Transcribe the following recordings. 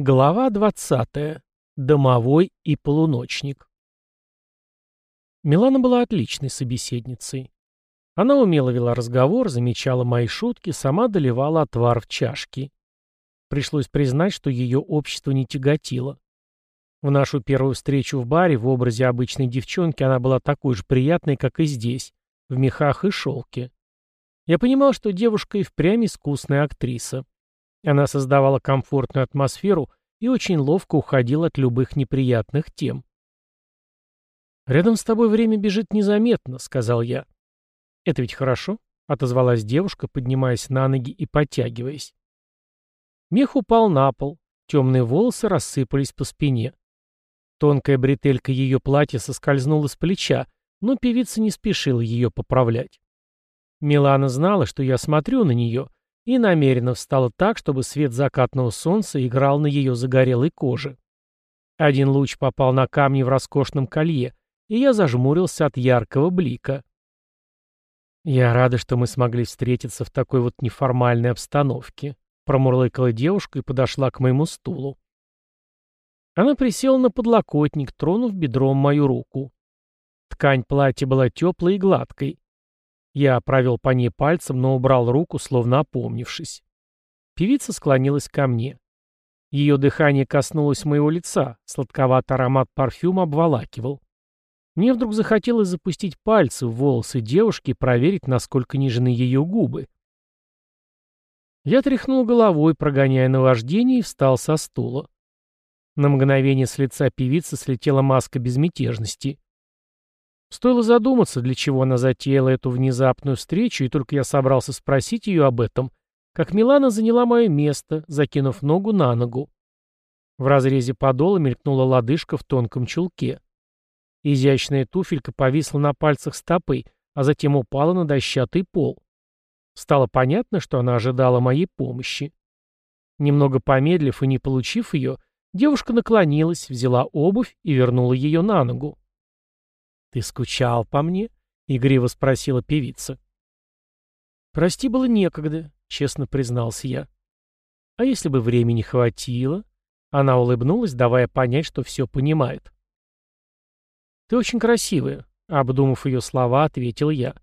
Глава 20. Домовой и полуночник. Милана была отличной собеседницей. Она умело вела разговор, замечала мои шутки, сама доливала отвар в чашки. Пришлось признать, что ее общество не тяготило. В нашу первую встречу в баре в образе обычной девчонки она была такой же приятной, как и здесь, в мехах и шелке. Я понимал, что девушка и впрямь искусная актриса. Она создавала комфортную атмосферу и очень ловко уходила от любых неприятных тем. «Рядом с тобой время бежит незаметно», — сказал я. «Это ведь хорошо», — отозвалась девушка, поднимаясь на ноги и подтягиваясь. Мех упал на пол, темные волосы рассыпались по спине. Тонкая бретелька ее платья соскользнула с плеча, но певица не спешила ее поправлять. Милана знала, что я смотрю на нее, и намеренно встала так, чтобы свет закатного солнца играл на ее загорелой коже. Один луч попал на камни в роскошном колье, и я зажмурился от яркого блика. «Я рада, что мы смогли встретиться в такой вот неформальной обстановке», промурлыкала девушка и подошла к моему стулу. Она присела на подлокотник, тронув бедром мою руку. Ткань платья была теплой и гладкой. Я провел по ней пальцем, но убрал руку, словно опомнившись. Певица склонилась ко мне. Ее дыхание коснулось моего лица, сладковатый аромат парфюма обволакивал. Мне вдруг захотелось запустить пальцы в волосы девушки и проверить, насколько нежны ее губы. Я тряхнул головой, прогоняя наваждение, и встал со стула. На мгновение с лица певицы слетела маска безмятежности. Стоило задуматься, для чего она затеяла эту внезапную встречу, и только я собрался спросить ее об этом, как Милана заняла мое место, закинув ногу на ногу. В разрезе подола мелькнула лодыжка в тонком чулке. Изящная туфелька повисла на пальцах стопы, а затем упала на дощатый пол. Стало понятно, что она ожидала моей помощи. Немного помедлив и не получив ее, девушка наклонилась, взяла обувь и вернула ее на ногу. «Ты скучал по мне?» — игриво спросила певица. «Прости, было некогда», — честно признался я. «А если бы времени хватило?» Она улыбнулась, давая понять, что все понимает. «Ты очень красивая», — обдумав ее слова, ответил я.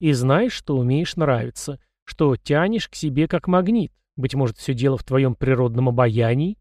«И знаешь, что умеешь нравиться, что тянешь к себе как магнит. Быть может, все дело в твоем природном обаянии?»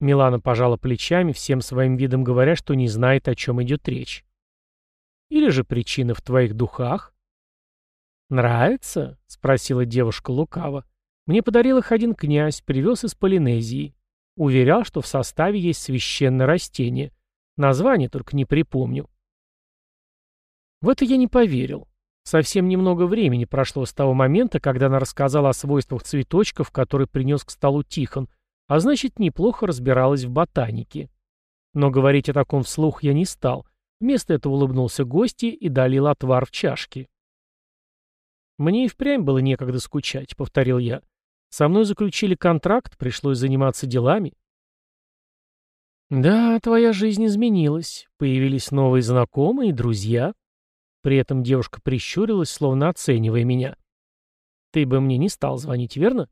Милана пожала плечами, всем своим видом говоря, что не знает, о чем идет речь. «Или же причина в твоих духах?» «Нравится?» — спросила девушка лукаво. «Мне подарил их один князь, привез из Полинезии. Уверял, что в составе есть священное растение. Название только не припомню». В это я не поверил. Совсем немного времени прошло с того момента, когда она рассказала о свойствах цветочков, которые принес к столу Тихон, а значит, неплохо разбиралась в ботанике. Но говорить о таком вслух я не стал. Вместо этого улыбнулся гости и долил отвар в чашки. «Мне и впрямь было некогда скучать», — повторил я. «Со мной заключили контракт, пришлось заниматься делами». «Да, твоя жизнь изменилась. Появились новые знакомые и друзья». При этом девушка прищурилась, словно оценивая меня. «Ты бы мне не стал звонить, верно?»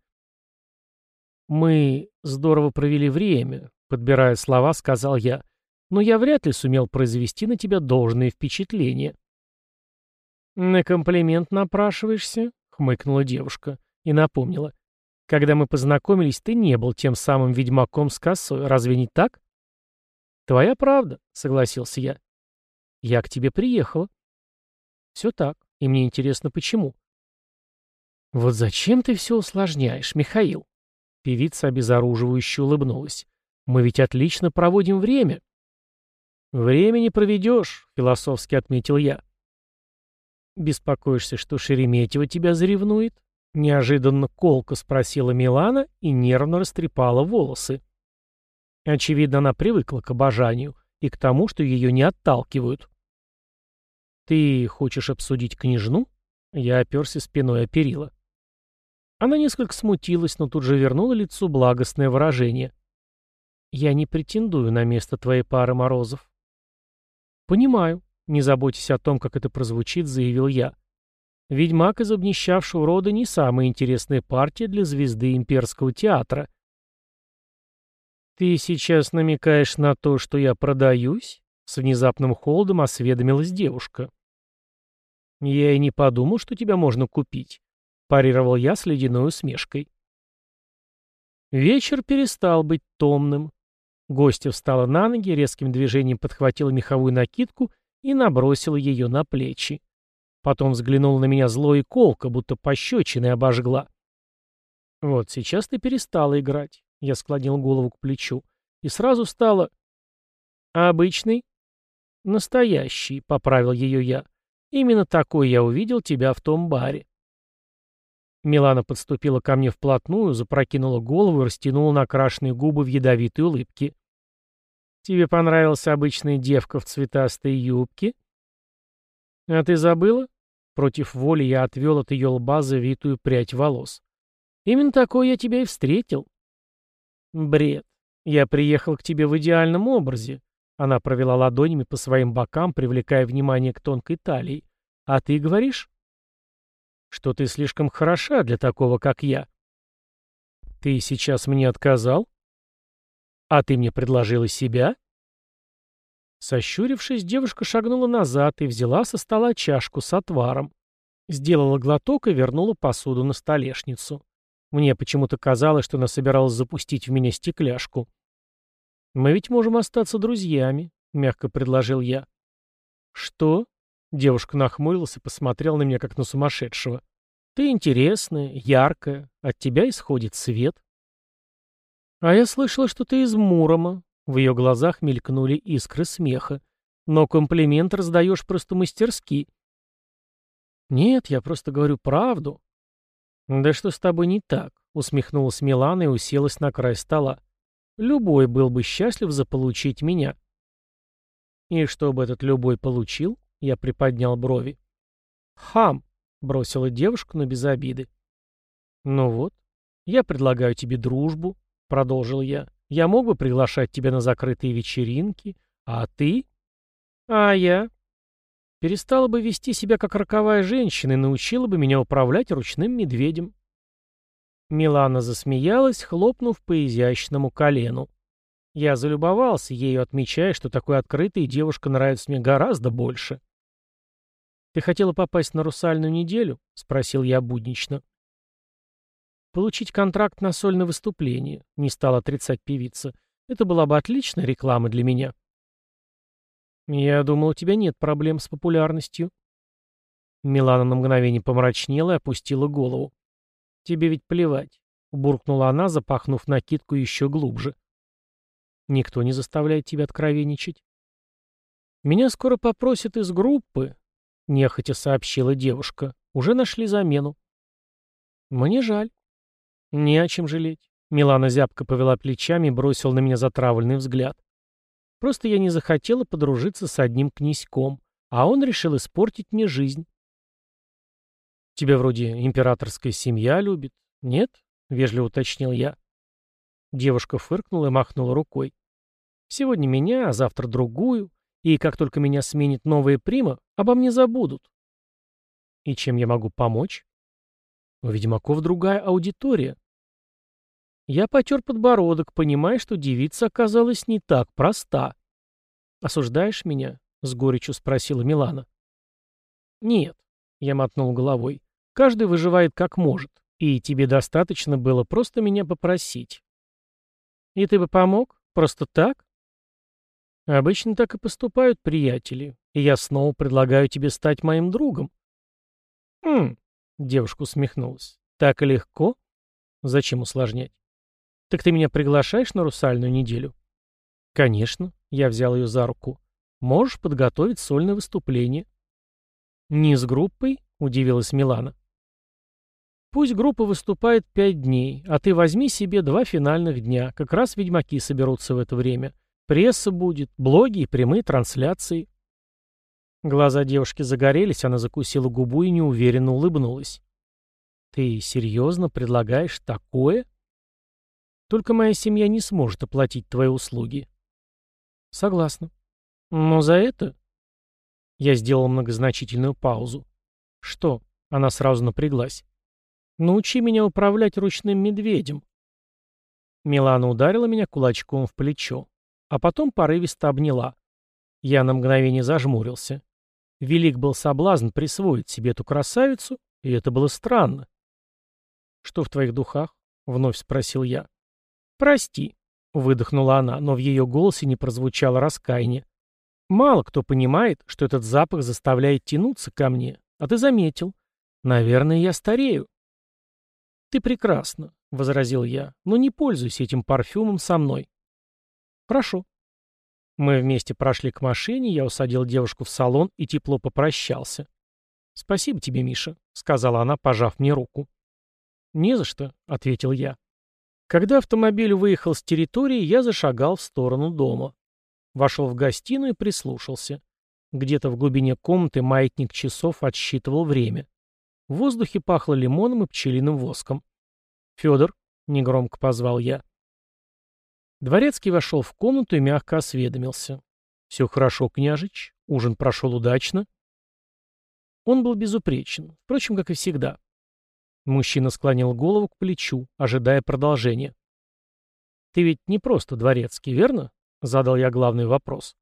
«Мы здорово провели время», — подбирая слова, сказал я, «но я вряд ли сумел произвести на тебя должное впечатление». «На комплимент напрашиваешься?» — хмыкнула девушка и напомнила. «Когда мы познакомились, ты не был тем самым ведьмаком с косой, разве не так?» «Твоя правда», — согласился я. «Я к тебе приехала». «Все так, и мне интересно, почему». «Вот зачем ты все усложняешь, Михаил?» Певица обезоруживающе улыбнулась. «Мы ведь отлично проводим время». «Время не проведешь», — философски отметил я. «Беспокоишься, что Шереметьева тебя заревнует?» Неожиданно колко спросила Милана и нервно растрепала волосы. Очевидно, она привыкла к обожанию и к тому, что ее не отталкивают. «Ты хочешь обсудить княжну?» Я оперся спиной о перила. Она несколько смутилась, но тут же вернула лицу благостное выражение. «Я не претендую на место твоей пары Морозов». «Понимаю», — не заботясь о том, как это прозвучит, заявил я. «Ведьмак из обнищавшего рода не самая интересная партия для звезды имперского театра». «Ты сейчас намекаешь на то, что я продаюсь?» С внезапным холодом осведомилась девушка. «Я и не подумал, что тебя можно купить», — парировал я с ледяной усмешкой. Вечер перестал быть томным. Гостья встала на ноги, резким движением подхватила меховую накидку и набросила ее на плечи. Потом взглянула на меня зло и колко, будто пощечиной обожгла. «Вот сейчас ты перестала играть», — я склонил голову к плечу, и сразу стало... «А обычный?» «Настоящий», — поправил ее я. «Именно такой я увидел тебя в том баре». Милана подступила ко мне вплотную, запрокинула голову и растянула накрашенные губы в ядовитой улыбке. «Тебе понравилась обычная девка в цветастой юбке?» «А ты забыла?» Против воли я отвел от ее лба завитую прядь волос. «Именно такой я тебя и встретил». «Бред. Я приехал к тебе в идеальном образе». Она провела ладонями по своим бокам, привлекая внимание к тонкой талии. «А ты говоришь?» «Что ты слишком хороша для такого, как я». «Ты сейчас мне отказал?» «А ты мне предложила себя?» Сощурившись, девушка шагнула назад и взяла со стола чашку с отваром. Сделала глоток и вернула посуду на столешницу. Мне почему-то казалось, что она собиралась запустить в меня стекляшку. «Мы ведь можем остаться друзьями», — мягко предложил я. «Что?» — девушка нахмурилась и посмотрела на меня, как на сумасшедшего. «Ты интересная, яркая, от тебя исходит свет». «А я слышала, что ты из Мурома», в ее глазах мелькнули искры смеха. «Но комплимент раздаешь просто мастерски». «Нет, я просто говорю правду». «Да что с тобой не так?» — усмехнулась Милана и уселась на край стола. «Любой был бы счастлив заполучить меня». «И чтобы этот любой получил?» — я приподнял брови. «Хам!» — бросила девушка, но без обиды. «Ну вот, я предлагаю тебе дружбу», — продолжил я. Я мог бы приглашать тебя на закрытые вечеринки, а ты? А я? Перестала бы вести себя как роковая женщина и научила бы меня управлять ручным медведем. Милана засмеялась, хлопнув по изящному колену. Я залюбовался ею, отмечая, что такой открытой девушка нравится мне гораздо больше. «Ты хотела попасть на русальную неделю?» — спросил я буднично. Получить контракт на сольное выступление, не стал отрицать певица. Это была бы отличная реклама для меня. Я думал, у тебя нет проблем с популярностью. Милана на мгновение помрачнела и опустила голову. Тебе ведь плевать, буркнула она, запахнув накидку еще глубже. Никто не заставляет тебя откровенничать. Меня скоро попросят из группы, нехотя сообщила девушка. Уже нашли замену. Мне жаль. «Не о чем жалеть». Милана зябко повела плечами и бросила на меня затравленный взгляд. «Просто я не захотела подружиться с одним князьком, а он решил испортить мне жизнь». «Тебя вроде императорская семья любит, нет?» — вежливо уточнил я. Девушка фыркнула и махнула рукой. «Сегодня меня, а завтра другую, и как только меня сменит новая прима, обо мне забудут». «И чем я могу помочь?» У ведьмаков другая аудитория. Я потер подбородок, понимая, что девица оказалась не так проста. «Осуждаешь меня?» — с горечью спросила Милана. «Нет», — я мотнул головой. «Каждый выживает как может, и тебе достаточно было просто меня попросить». «И ты бы помог? Просто так?» «Обычно так и поступают приятели, и я снова предлагаю тебе стать моим другом». «Хм, Девушка усмехнулась. «Так легко? Зачем усложнять? Так ты меня приглашаешь на русальную неделю?» «Конечно», — я взял ее за руку. «Можешь подготовить сольное выступление». «Не с группой?» — удивилась Милана. «Пусть группа выступает пять дней, а ты возьми себе два финальных дня. Как раз ведьмаки соберутся в это время. Пресса будет, блоги и прямые трансляции. Глаза девушки загорелись, она закусила губу и неуверенно улыбнулась. «Ты серьезно предлагаешь такое?» «Только моя семья не сможет оплатить твои услуги». «Согласна. Но за это...» Я сделал многозначительную паузу. «Что?» Она сразу напряглась. «Научи меня управлять ручным медведем». Милана ударила меня кулачком в плечо, а потом порывисто обняла. Я на мгновение зажмурился. Велик был соблазн присвоить себе эту красавицу, и это было странно. «Что в твоих духах?» — вновь спросил я. «Прости», — выдохнула она, но в ее голосе не прозвучало раскаяние. «Мало кто понимает, что этот запах заставляет тянуться ко мне, а ты заметил. Наверное, я старею». «Ты прекрасна», — возразил я, — «но не пользуйся этим парфюмом со мной». «Прошу». Мы вместе прошли к машине, я усадил девушку в салон и тепло попрощался. «Спасибо тебе, Миша», — сказала она, пожав мне руку. «Не за что», — ответил я. Когда автомобиль выехал с территории, я зашагал в сторону дома. Вошел в гостиную и прислушался. Где-то в глубине комнаты маятник часов отсчитывал время. В воздухе пахло лимоном и пчелиным воском. «Федор», — негромко позвал я. Дворецкий вошел в комнату и мягко осведомился. «Все хорошо, княжич? Ужин прошел удачно?» Он был безупречен, впрочем, как и всегда. Мужчина склонил голову к плечу, ожидая продолжения. «Ты ведь не просто дворецкий, верно?» — задал я главный вопрос.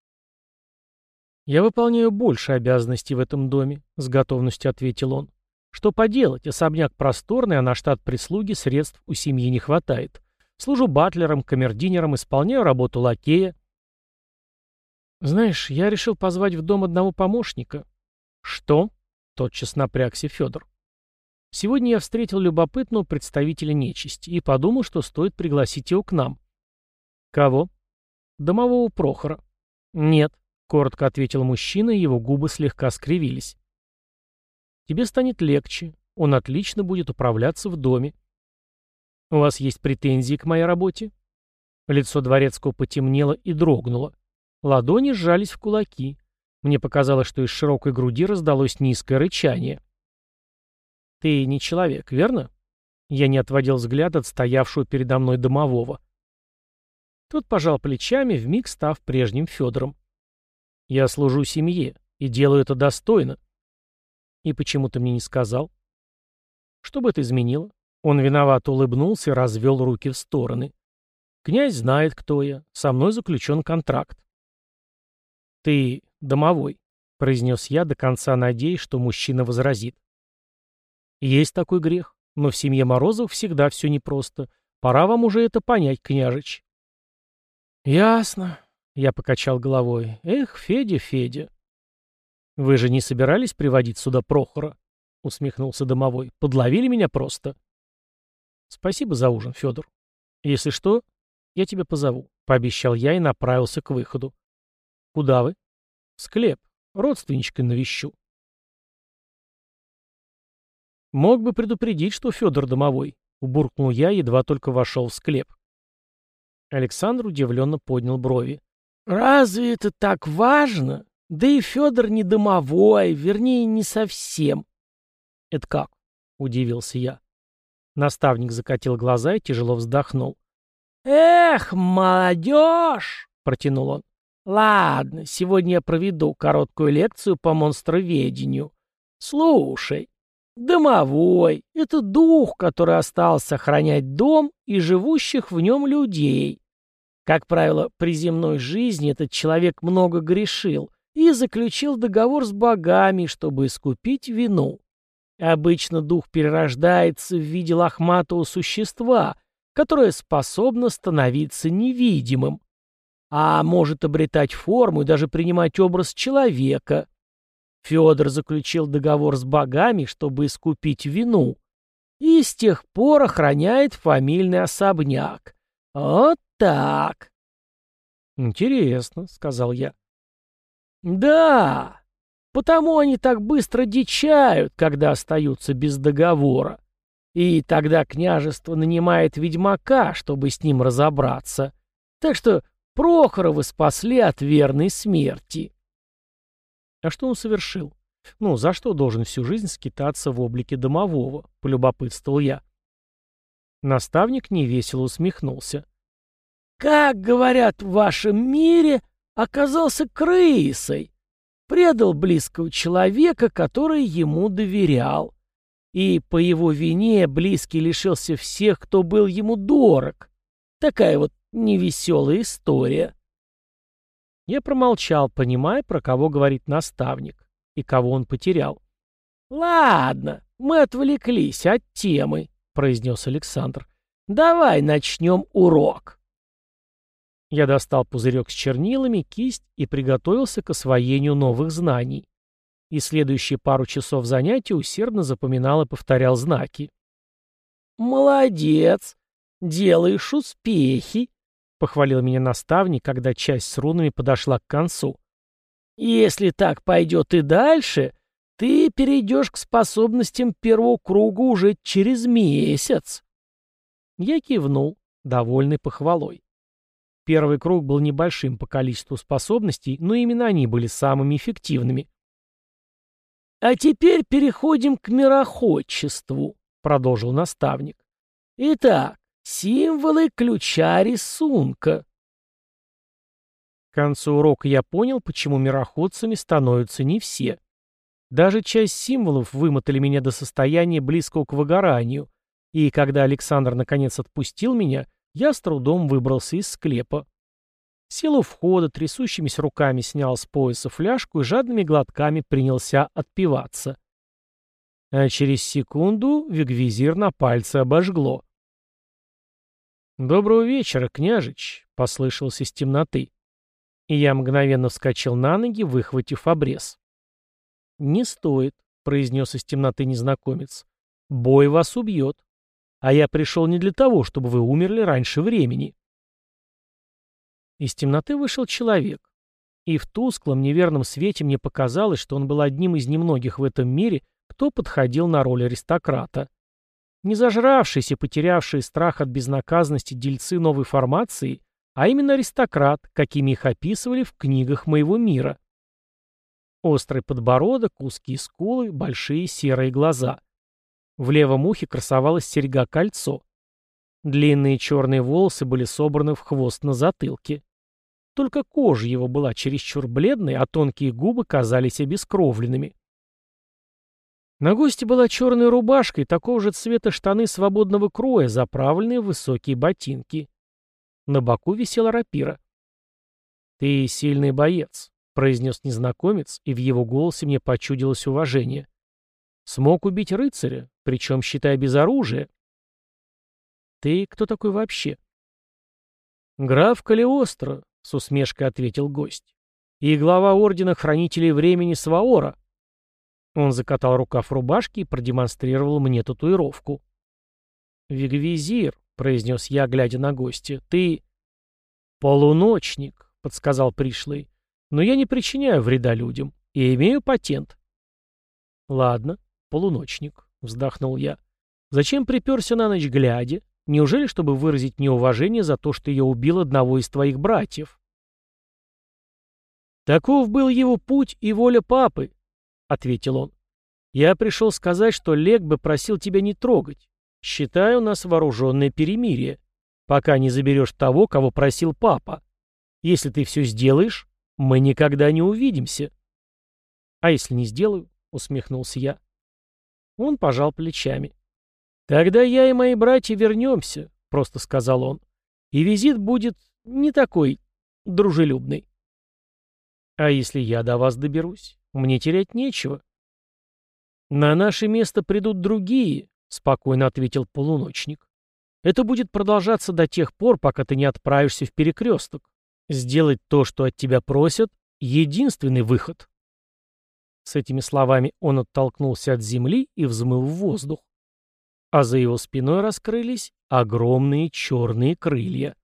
«Я выполняю больше обязанностей в этом доме», — с готовностью ответил он. Что поделать, особняк просторный, а на штат прислуги средств у семьи не хватает. Служу батлером, камердинером, исполняю работу лакея. Знаешь, я решил позвать в дом одного помощника. Что? Тотчас напрягся Федор. Сегодня я встретил любопытного представителя нечисти и подумал, что стоит пригласить его к нам. Кого? Домового Прохора. Нет, коротко ответил мужчина, и его губы слегка скривились. Тебе станет легче. Он отлично будет управляться в доме. У вас есть претензии к моей работе? Лицо дворецкого потемнело и дрогнуло. Ладони сжались в кулаки. Мне показалось, что из широкой груди раздалось низкое рычание. «Ты не человек, верно?» Я не отводил взгляд от стоявшего передо мной домового. Тот пожал плечами, вмиг став прежним Федором. «Я служу семье и делаю это достойно. «И почему ты мне не сказал?» «Что бы это изменило?» Он виновато улыбнулся и развел руки в стороны. «Князь знает, кто я. Со мной заключен контракт». «Ты домовой», — произнес я, до конца надеясь, что мужчина возразит. «Есть такой грех, но в семье Морозов всегда все непросто. Пора вам уже это понять, княжич». «Ясно», — я покачал головой. «Эх, Федя, Федя». «Вы же не собирались приводить сюда Прохора?» — усмехнулся домовой. «Подловили меня просто». «Спасибо за ужин, Федор. Если что, я тебя позову», — пообещал я и направился к выходу. «Куда вы?» «В склеп. Родственничка навещу». «Мог бы предупредить, что Федор домовой», — убуркнул я, едва только вошел в склеп. Александр удивленно поднял брови. «Разве это так важно?» Да и Федор не домовой, вернее, не совсем. Это как? Удивился я. Наставник закатил глаза и тяжело вздохнул. «Эх, молодежь!» — протянул он. «Ладно, сегодня я проведу короткую лекцию по монстроведению. Слушай, домовой — это дух, который остался охранять дом и живущих в нем людей. Как правило, при земной жизни этот человек много грешил, и заключил договор с богами, чтобы искупить вину. Обычно дух перерождается в виде лохматого существа, которое способно становиться невидимым, а может обретать форму и даже принимать образ человека. Федор заключил договор с богами, чтобы искупить вину, и с тех пор охраняет фамильный особняк. Вот так. «Интересно», — сказал я. Да, потому они так быстро дичают, когда остаются без договора. И тогда княжество нанимает ведьмака, чтобы с ним разобраться. Так что Прохоровы спасли от верной смерти. А что он совершил? Ну, за что должен всю жизнь скитаться в облике домового? Полюбопытствовал я. Наставник невесело усмехнулся. Как говорят в вашем мире, оказался крысой, предал близкого человека, который ему доверял. И по его вине близкий лишился всех, кто был ему дорог. Такая вот невеселая история. Я промолчал, понимая, про кого говорит наставник и кого он потерял. «Ладно, мы отвлеклись от темы», — произнес Александр. «Давай начнем урок». Я достал пузырек с чернилами, кисть и приготовился к освоению новых знаний. И следующие пару часов занятий усердно запоминал и повторял знаки. «Молодец! Делаешь успехи!» — похвалил меня наставник, когда часть с рунами подошла к концу. «Если так пойдет и дальше, ты перейдешь к способностям первого круга уже через месяц». Я кивнул, довольный похвалой. Первый круг был небольшим по количеству способностей, но именно они были самыми эффективными. «А теперь переходим к мироходчеству», — продолжил наставник. «Итак, символы ключа рисунка». К концу урока я понял, почему мироходцами становятся не все. Даже часть символов вымотали меня до состояния близкого к выгоранию, и когда Александр наконец отпустил меня, я с трудом выбрался из склепа. Сел у входа, трясущимися руками снял с пояса фляжку и жадными глотками принялся отпиваться. А через секунду вигвизир на пальце обожгло. «Доброго вечера, княжич!» — послышался из темноты. И я мгновенно вскочил на ноги, выхватив обрез. «Не стоит», — произнес из темноты незнакомец. «Бой вас убьет. А я пришел не для того, чтобы вы умерли раньше времени». Из темноты вышел человек. И в тусклом, неверном свете мне показалось, что он был одним из немногих в этом мире, кто подходил на роль аристократа. Не зажравшийся, потерявший страх от безнаказанности дельцы новой формации, а именно аристократ, какими их описывали в книгах моего мира. Острый подбородок, узкие скулы, большие серые глаза. В левом ухе красовалось серьга-кольцо. Длинные черные волосы были собраны в хвост на затылке. Только кожа его была чересчур бледной, а тонкие губы казались обескровленными. На гости была черная рубашка и такого же цвета штаны свободного кроя, заправленные в высокие ботинки. На боку висела рапира. «Ты сильный боец», произнес незнакомец, и в его голосе мне почудилось уважение. Смог убить рыцаря, причем, считая без оружия. Ты кто такой вообще? Граф Калиостро, с усмешкой ответил гость. И глава ордена хранителей времени Сваора. Он закатал рукав рубашки и продемонстрировал мне татуировку. «Вигвизир», — произнес я, глядя на гостя, — «ты...» «Полуночник», — подсказал пришлый. Но я не причиняю вреда людям и имею патент. Ладно, полуночник, вздохнул я. Зачем приперся на ночь глядя? Неужели, чтобы выразить неуважение за то, что я убил одного из твоих братьев? Таков был его путь и воля папы, ответил он. Я пришел сказать, что Лек бы просил тебя не трогать. Считаю нас вооруженное перемирие, пока не заберешь того, кого просил папа. Если ты все сделаешь, мы никогда не увидимся. А если не сделаю? Усмехнулся я. Он пожал плечами. Тогда я и мои братья вернемся, просто сказал он. И визит будет не такой дружелюбный. А если я до вас доберусь? Мне терять нечего. На наше место придут другие, спокойно ответил полуночник. Это будет продолжаться до тех пор, пока ты не отправишься в перекресток. Сделать то, что от тебя просят, — единственный выход. С этими словами он оттолкнулся от земли и взмыл в воздух. А за его спиной раскрылись огромные черные крылья.